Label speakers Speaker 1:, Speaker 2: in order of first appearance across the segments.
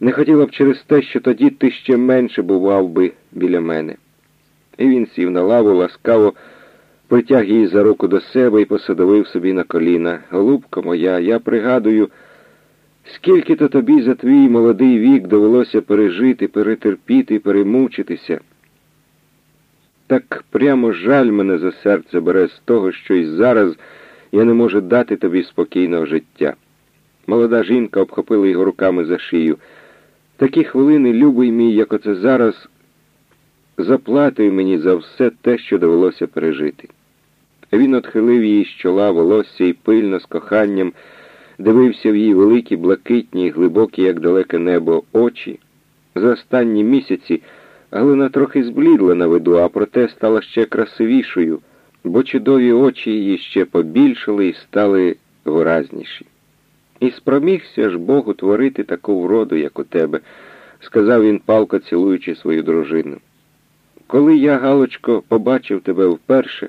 Speaker 1: Не хотіла б через те, що тоді ти ще менше бував би біля мене. І він сів на лаву, ласкаво притяг її за руку до себе і посадовив собі на коліна. Голубка моя, я пригадую, скільки то тобі за твій молодий вік довелося пережити, перетерпіти, перемучитися. Так прямо жаль мене за серце бере з того, що й зараз я не можу дати тобі спокійного життя. Молода жінка обхопила його руками за шию. Такі хвилини, любий мій, як оце зараз, заплатив мені за все те, що довелося пережити. Він отхилив її з чола волосся і пильно, з коханням, дивився в її великі, блакитні, глибокі, як далеке небо, очі. За останні місяці Галина трохи зблідла на виду, а проте стала ще красивішою, бо чудові очі її ще побільшали і стали виразніші. І спромігся ж Богу творити таку вроду, як у тебе, сказав він палко цілуючи свою дружину. Коли я, Галочко, побачив тебе вперше,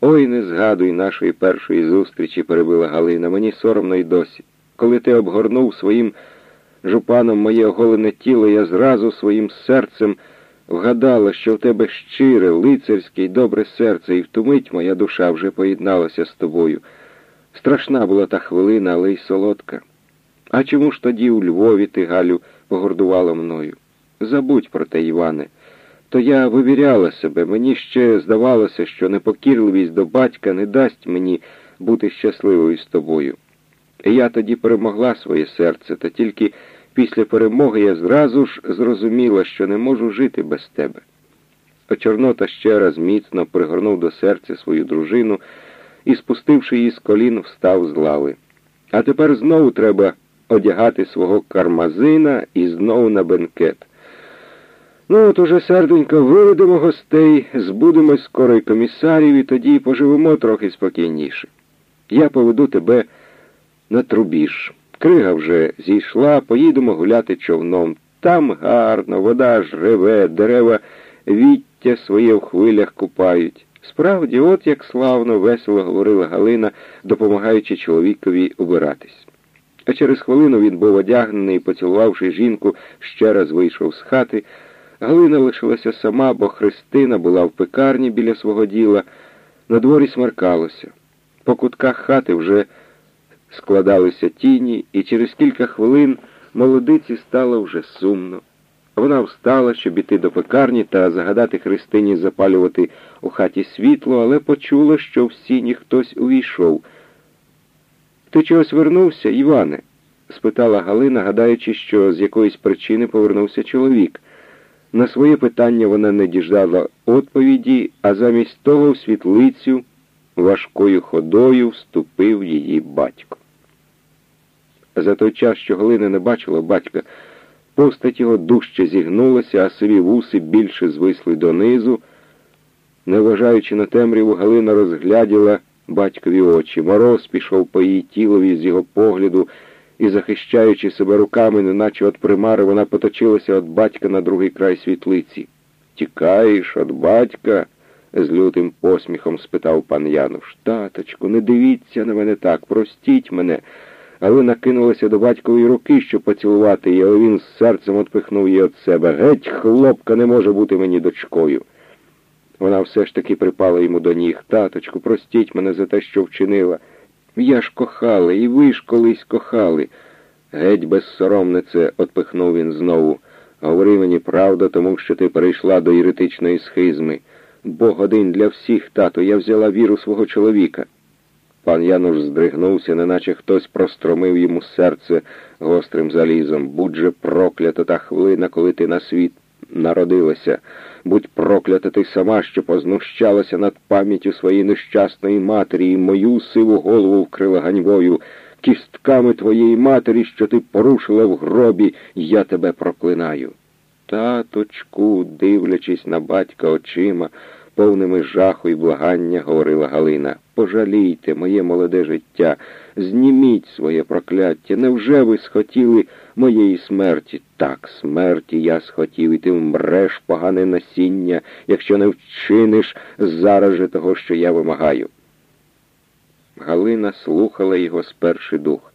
Speaker 1: ой, не згадуй нашої першої зустрічі, перебила Галина, мені соромно й досі. Коли ти обгорнув своїм жупаном моє оголене тіло, я зразу своїм серцем вгадала, що в тебе щире, лицарське й добре серце, і втумить моя душа вже поєдналася з тобою. Страшна була та хвилина, але й солодка. А чому ж тоді у Львові ти, Галю, погордувала мною? Забудь про те, Іване. То я вивіряла себе, мені ще здавалося, що непокірливість до батька не дасть мені бути щасливою з тобою. І я тоді перемогла своє серце, та тільки після перемоги я зразу ж зрозуміла, що не можу жити без тебе. А Чорнота ще раз міцно пригорнув до серця свою дружину і, спустивши її з колін, встав з лави. А тепер знову треба одягати свого кармазина і знову на бенкет. Ну, от уже, серденько, виведемо гостей, збудемо скоро й комісарів, і тоді поживемо трохи спокійніше. Я поведу тебе на трубіж. Крига вже зійшла, поїдемо гуляти човном. Там гарно, вода ж реве, дерева віття своє в хвилях купають. Справді, от як славно, весело говорила Галина, допомагаючи чоловікові убиратись. А через хвилину він був одягнений поцілувавши жінку, ще раз вийшов з хати. Галина лишилася сама, бо Христина була в пекарні біля свого діла. На дворі смеркалося. По кутках хати вже складалися тіні, і через кілька хвилин молодиці стало вже сумно. Вона встала, щоб іти до пекарні та загадати Христині запалювати у хаті світло, але почула, що в сіні хтось увійшов. Ти чогось вернувся, Іване? спитала Галина, гадаючи, що з якоїсь причини повернувся чоловік. На своє питання вона не діждала відповіді, а замість того в світлицю важкою ходою вступив її батько. За той час, що Галина не бачила батька, постать його дужче зігнулася, а сиві вуси більше звисли донизу. Не вважаючи на темряву, Галина розгляділа батькові очі. Мороз пішов по її тілові з його погляду, і, захищаючи себе руками, неначе от примари, вона поточилася від батька на другий край світлиці. Тікаєш від батька? з лютим посміхом спитав пан Януш. Таточку, не дивіться на мене так, простіть мене. Галина кинулася до батькової руки, щоб поцілувати її, але він з серцем отпихнув її від себе. Геть, хлопка, не може бути мені дочкою. Вона все ж таки припала йому до ніг. Таточку, простіть мене за те, що вчинила. Я ж кохала, і ви ж колись кохали. Геть безсоромнице, отпихнув він знову. Говори мені правду, тому що ти перейшла до єретичної схизми. Бог один для всіх, тато, я взяла віру свого чоловіка. Пан Януш здригнувся, неначе хтось простромив йому серце гострим залізом. Будь же проклята та хвилина, коли ти на світ народилася. Будь проклята ти сама, що познущалася над пам'яттю своєї нещасної матері, і мою сиву голову вкрила ганьбою. Кістками твоєї матері, що ти порушила в гробі, я тебе проклинаю. Таточку, дивлячись на батька очима, повними жаху і благання, говорила Галина. Пожалійте моє молоде життя, зніміть своє прокляття. Невже ви схотіли моєї смерті? Так, смерті я схотів, і ти вмреш, погане насіння, якщо не вчиниш зараз же того, що я вимагаю. Галина слухала його з перший дух.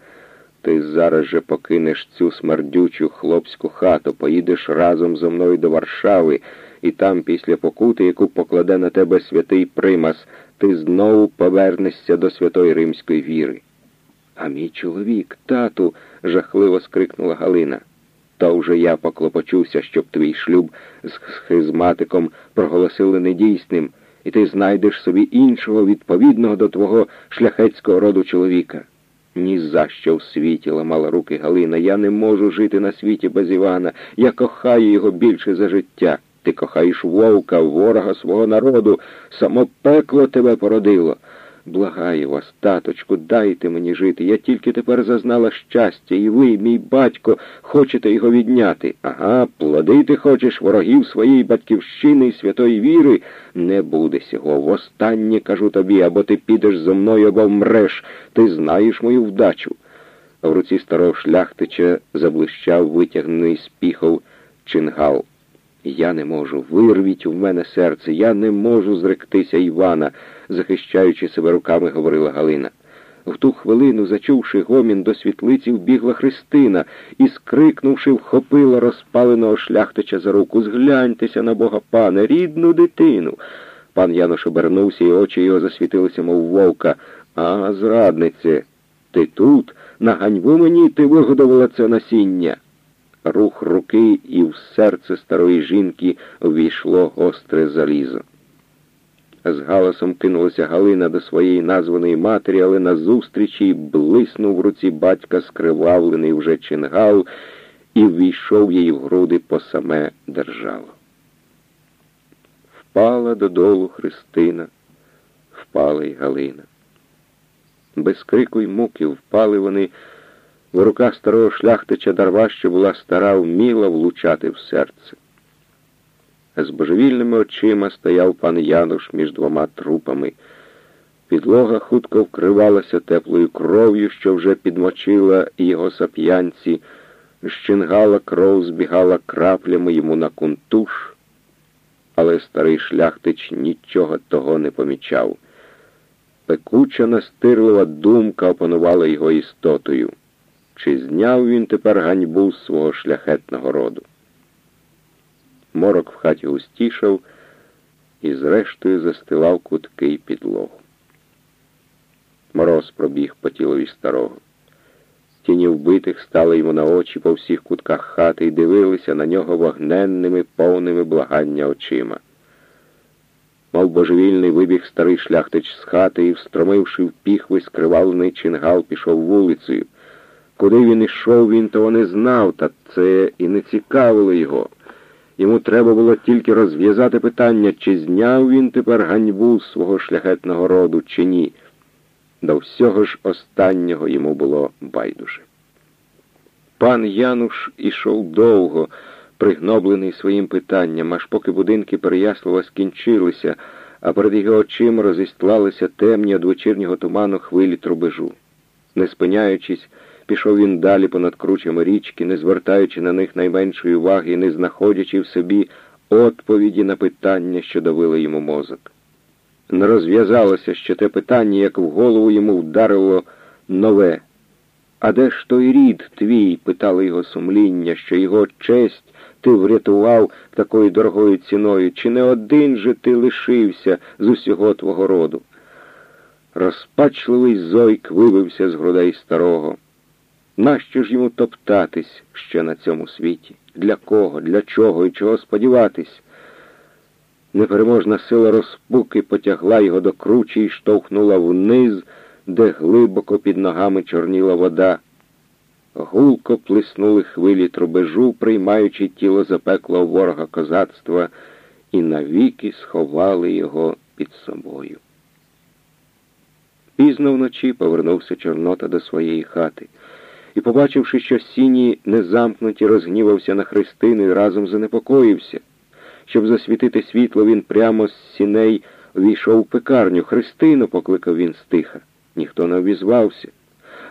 Speaker 1: Ти зараз же покинеш цю смердючу хлопську хату, поїдеш разом зо мною до Варшави, і там, після покути, яку покладе на тебе святий Примас, ти знову повернешся до святої римської віри. А мій чоловік, тату, жахливо скрикнула Галина. То вже я поклопочуся, щоб твій шлюб з схизматиком проголосили недійсним, і ти знайдеш собі іншого відповідного до твого шляхетського роду чоловіка. Ні за що в світі ламала руки Галина. Я не можу жити на світі без Івана. Я кохаю його більше за життя. Ти кохаєш вовка, ворога свого народу. Само пекло тебе породило. Благаю вас, таточку, дайте мені жити. Я тільки тепер зазнала щастя, і ви, мій батько, хочете його відняти. Ага, плодити хочеш ворогів своєї батьківщини і святої віри. Не буде сього. Востаннє кажу тобі, або ти підеш зо мною, або вмреш. Ти знаєш мою вдачу. В руці старого шляхтича заблищав витягнений з піхов чингал. Я не можу, вирвіть у мене серце, я не можу зректися Івана, захищаючи себе руками, говорила Галина. В ту хвилину, зачувши гомін до світлиці, вбігла Христина і, скрикнувши, вхопила розпаленого шляхтича за руку. Згляньтеся на бога пане, рідну дитину. Пан Янош обернувся, і очі його засвітилися, мов вовка. А, зраднице, ти тут? На ганьбу мені ти вигодувала це насіння рух руки, і в серце старої жінки увійшло гостре залізо. З галасом кинулася Галина до своєї названої матері, але назустріч їй блиснув в руці батька скривавлений вже чингал і ввійшов їй в груди по саме держало. Впала додолу Христина, впала й Галина. Без крику й муки впали вони. В руках старого шляхтича дарва, що була стара, вміла влучати в серце. З божевільними очима стояв пан Януш між двома трупами. Підлога хутко вкривалася теплою кров'ю, що вже підмочила його сап'янці, щингала кров, збігала краплями йому на кунтуш, але старий шляхтич нічого того не помічав. Пекуча настирлива думка опанувала його істотою. Чи зняв він тепер ганьбу з свого шляхетного роду? Морок в хаті густішав і, зрештою, застилав кутки й підлогу. Мороз пробіг по тілові старого. Тіні вбитих стали йому на очі по всіх кутках хати і дивилися на нього вогненними, повними благання очима. Мов божевільний вибіг старий шляхтич з хати і, встромивши в піхви скривавлений чингал, пішов вулицею. Куди він ішов, він того не знав, та це і не цікавило його. Йому треба було тільки розв'язати питання, чи зняв він тепер ганьбу свого шляхетного роду, чи ні. До всього ж останнього йому було байдуже. Пан Януш ішов довго, пригноблений своїм питанням, аж поки будинки Переяслава скінчилися, а перед його очима розістлалися темні од вечірнього туману хвилі трубежу. Не спиняючись, Пішов він далі понад кручами річки, не звертаючи на них найменшої уваги, і не знаходячи в собі відповіді на питання, що давило йому мозок. Не розв'язалося ще те питання, як в голову йому вдарило нове. А де ж той рід твій? питало його сумління, що його честь ти врятував такою дорогою ціною, чи не один же ти лишився з усього твого роду? Розпачливий зойк вибився з грудей старого. Нащо ж йому топтатись ще на цьому світі? Для кого, для чого і чого сподіватись? Непереможна сила розпуки потягла його до кручі і штовхнула вниз, де глибоко під ногами чорніла вода. Гулко плеснули хвилі трубежу, приймаючи тіло запеклого ворога козацтва, і навіки сховали його під собою. Пізно вночі повернувся Чорнота до своєї хати і, побачивши, що сіні незамкнуті, розгнівався на Христину і разом занепокоївся. Щоб засвітити світло, він прямо з сіней війшов у пекарню. Христину, покликав він стиха. Ніхто не обізвався.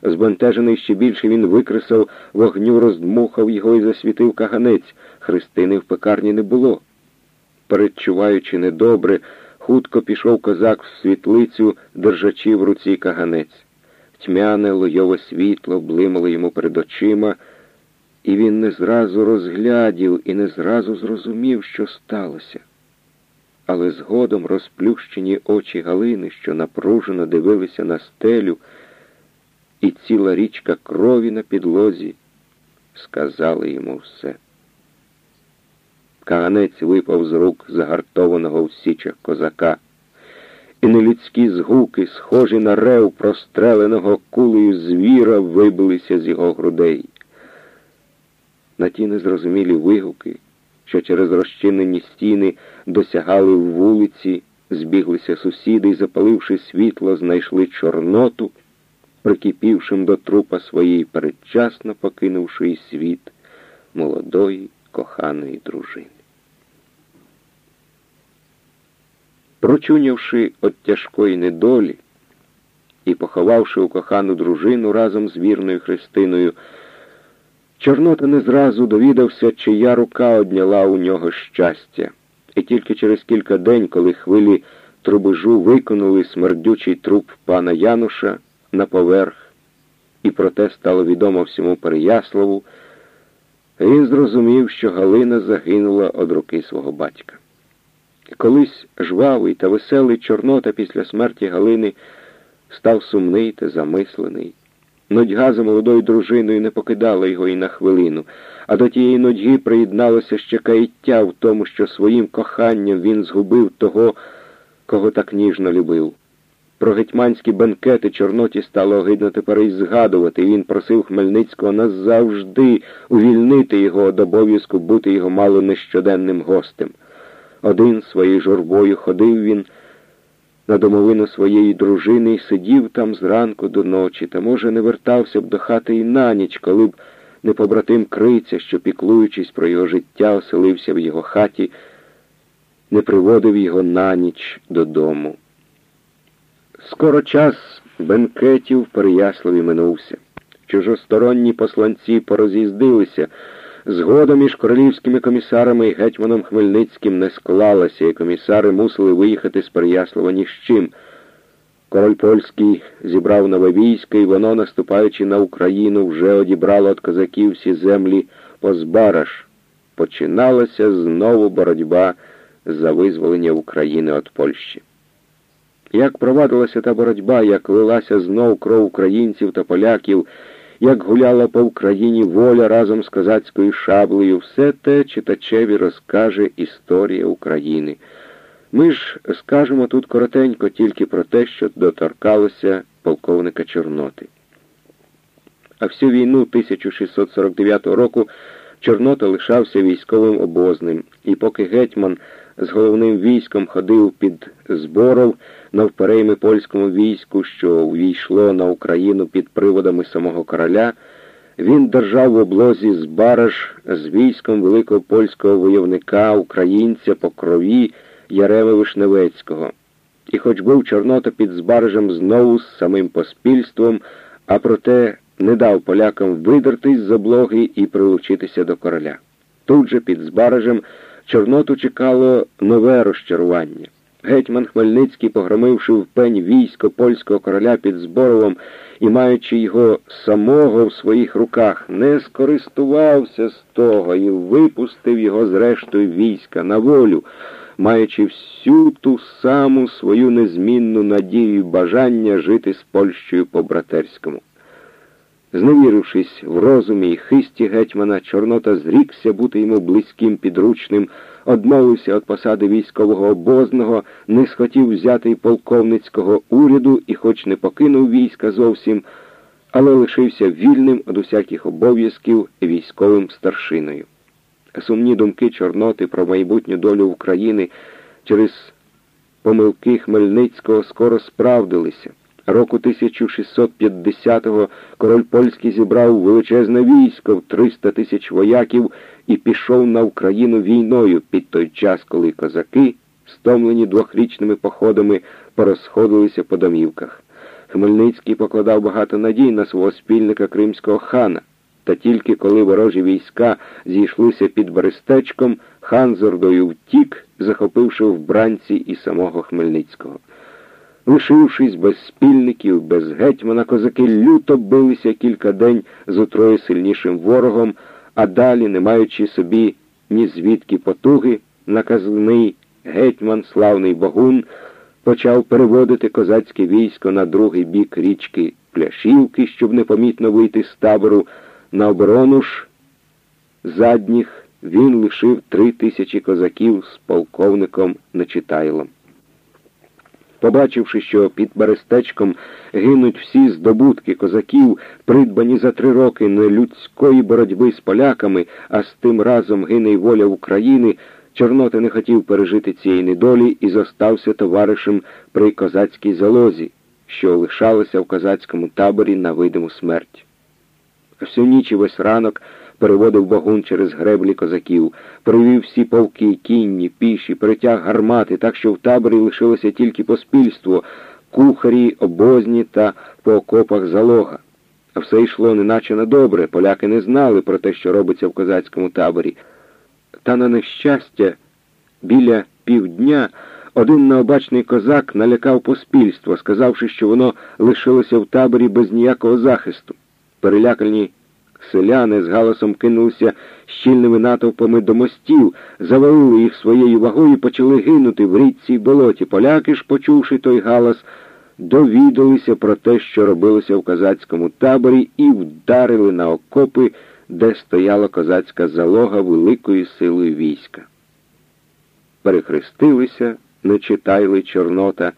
Speaker 1: Збентежений ще більше він викресав вогню, роздмухав його і засвітив каганець. Христини в пекарні не було. Передчуваючи недобре, хутко пішов козак в світлицю, держачи в руці каганець тьмяне лойове світло блимало йому перед очима, і він не зразу розглядів і не зразу зрозумів, що сталося. Але згодом розплющені очі Галини, що напружено дивилися на стелю, і ціла річка крові на підлозі, сказали йому все. Каганець випав з рук загартованого в січах козака і нелюдські згуки, схожі на рев простреленого кулею звіра, вибилися з його грудей. На ті незрозумілі вигуки, що через розчинені стіни досягали в вулиці, збіглися сусіди і, запаливши світло, знайшли Чорноту, прикипівшим до трупа своєї передчасно покинувши світ молодої коханої дружини. Прочунявши от тяжкої недолі і поховавши у кохану дружину разом з вірною Христиною, Чорнота не зразу довідався, чия рука одняла у нього щастя, і тільки через кілька день, коли хвилі трубежу виконали смердючий труп пана Януша на поверх, і про те стало відомо всьому Переяславу, він зрозумів, що Галина загинула від руки свого батька. Колись жвавий та веселий Чорнота після смерті Галини став сумний та замислений. Нудьга за молодою дружиною не покидала його і на хвилину, а до тієї нудьги приєдналося ще каяття в тому, що своїм коханням він згубив того, кого так ніжно любив. Про гетьманські бенкети Чорноті стало огидно тепер і згадувати, і він просив Хмельницького назавжди увільнити його від обов'язку бути його мало нещоденним гостем. Один своєю журбою ходив він на домовину своєї дружини і сидів там зранку до ночі, та, може, не вертався б до хати і на ніч, коли б не побратим криця, що, піклуючись про його життя, оселився в його хаті, не приводив його на ніч додому. Скоро час бенкетів в Переяславі минувся. Чужосторонні посланці пороз'їздилися. Згода між королівськими комісарами і гетьманом Хмельницьким не склалася, і комісари мусили виїхати з Переяслава ні з чим. Король польський зібрав нове військо, і воно, наступаючи на Україну, вже одібрало від козаків всі землі по Збараж. Починалася знову боротьба за визволення України від Польщі. Як провадилася та боротьба, як лилася знов кров українців та поляків, як гуляла по Україні воля разом з козацькою шаблею, все те читачеві розкаже історія України. Ми ж скажемо тут коротенько тільки про те, що доторкалося полковника Чорноти. А всю війну 1649 року Чорнота лишався військовим обозним, і поки гетьман з головним військом ходив під зборов навперейми польському війську, що увійшло на Україну під приводами самого короля, він держав в облозі з Бараж з військом великого польського войовника, українця по крові Яреми Вишневецького. І хоч був Чорнота під Збаражем знову з самим поспільством, а проте не дав полякам видертись з облоги і прилучитися до короля. Тут же під Збаражем Чорноту чекало нове розчарування. Гетьман Хмельницький, погромивши в пень військо польського короля під Зборовом і маючи його самого в своїх руках, не скористувався з того і випустив його зрештою війська на волю, маючи всю ту саму свою незмінну надію і бажання жити з Польщею по-братерському. Зневірившись в розумі і хисті гетьмана, Чорнота зрікся бути йому близьким підручним, одмовився від посади військового обозного, не схотів взяти й полковницького уряду і, хоч не покинув війська зовсім, але лишився вільним від усяких обов'язків військовим старшиною. Сумні думки Чорноти про майбутню долю України через помилки Хмельницького скоро справдилися. Року 1650-го король польський зібрав величезне військо в 300 тисяч вояків і пішов на Україну війною під той час, коли козаки, стомлені двохрічними походами, порозходилися по домівках. Хмельницький покладав багато надій на свого спільника кримського хана, та тільки коли ворожі війська зійшлися під Берестечком, хан з ордою втік, захопивши в бранці і самого Хмельницького. Лишившись без спільників, без гетьмана, козаки люто билися кілька день з утроє сильнішим ворогом, а далі, не маючи собі ні звідки потуги, наказаний гетьман, славний Богун, почав переводити козацьке військо на другий бік річки Пляшівки, щоб непомітно вийти з табору. На оборону ж задніх він лишив три тисячі козаків з полковником Нечитайлом. Побачивши, що під Берестечком гинуть всі здобутки козаків, придбані за три роки не людської боротьби з поляками, а з тим разом гине й воля України, Чорнота не хотів пережити цієї недолі і зостався товаришем при козацькій залозі, що лишалося в козацькому таборі на видиму смерть. Всю ніч і весь ранок переводив вагун через греблі козаків, привів всі полки, кінні, піші, перетяг гармати, так що в таборі лишилося тільки поспільство, кухарі, обозні та по окопах залога. А все йшло неначе на добре, поляки не знали про те, що робиться в козацькому таборі. Та на нещастя, біля півдня один необачний козак налякав поспільство, сказавши, що воно лишилося в таборі без ніякого захисту. Перелякані селяни з галасом кинулися щільними натовпами до мостів, завалили їх своєю вагою і почали гинути в річці й болоті. Поляки ж, почувши той галас, довідалися про те, що робилося в козацькому таборі, і вдарили на окопи, де стояла козацька залога великою силою війська. Перехрестилися, не читайли Чорнота,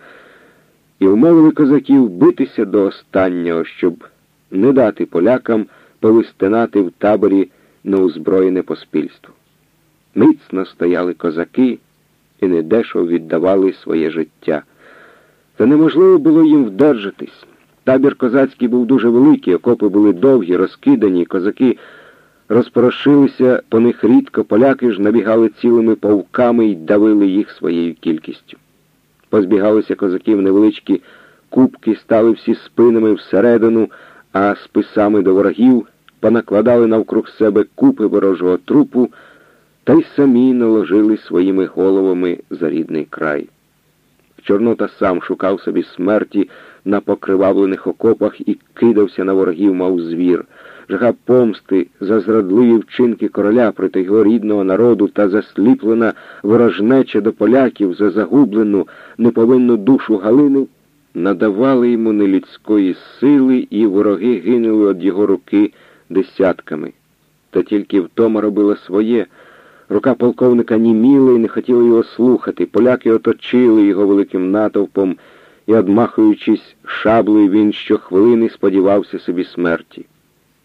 Speaker 1: і вмовили козаків битися до останнього, щоб не дати полякам повистинати в таборі неузброєне поспільство. Міцно стояли козаки і недешево віддавали своє життя. Та неможливо було їм вдержатись. Табір козацький був дуже великий, окопи були довгі, розкидані, козаки розпорошилися по них рідко, поляки ж набігали цілими повками і давили їх своєю кількістю. Позбігалися козаків невеличкі кубки, стали всі спинами всередину, а списами до ворогів понакладали навкруг себе купи ворожого трупу та й самі наложили своїми головами за рідний край. Чорнота сам шукав собі смерті на покривавлених окопах і кидався на ворогів, мав звір. Жага помсти за зрадливі вчинки короля проти його рідного народу та засліплена ворожнеча до поляків за загублену неповинну душу Галини надавали йому нелюдської сили, і вороги гинули від його руки десятками. Та тільки втома робила своє. Рука полковника німіла і не хотіла його слухати. Поляки оточили його великим натовпом, і, одмахуючись шаблею, він щохвилини сподівався собі смерті.